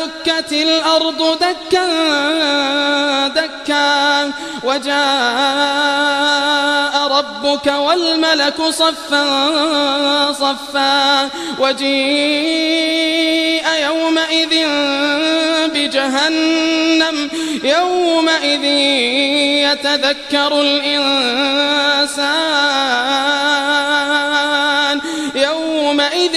إذا دكت الأرض دكا دكا. وجاء ربك والملك صفا صفا. وجيء يومئذ بجهنم يومئذ يتذكر الإنسان. يومئذ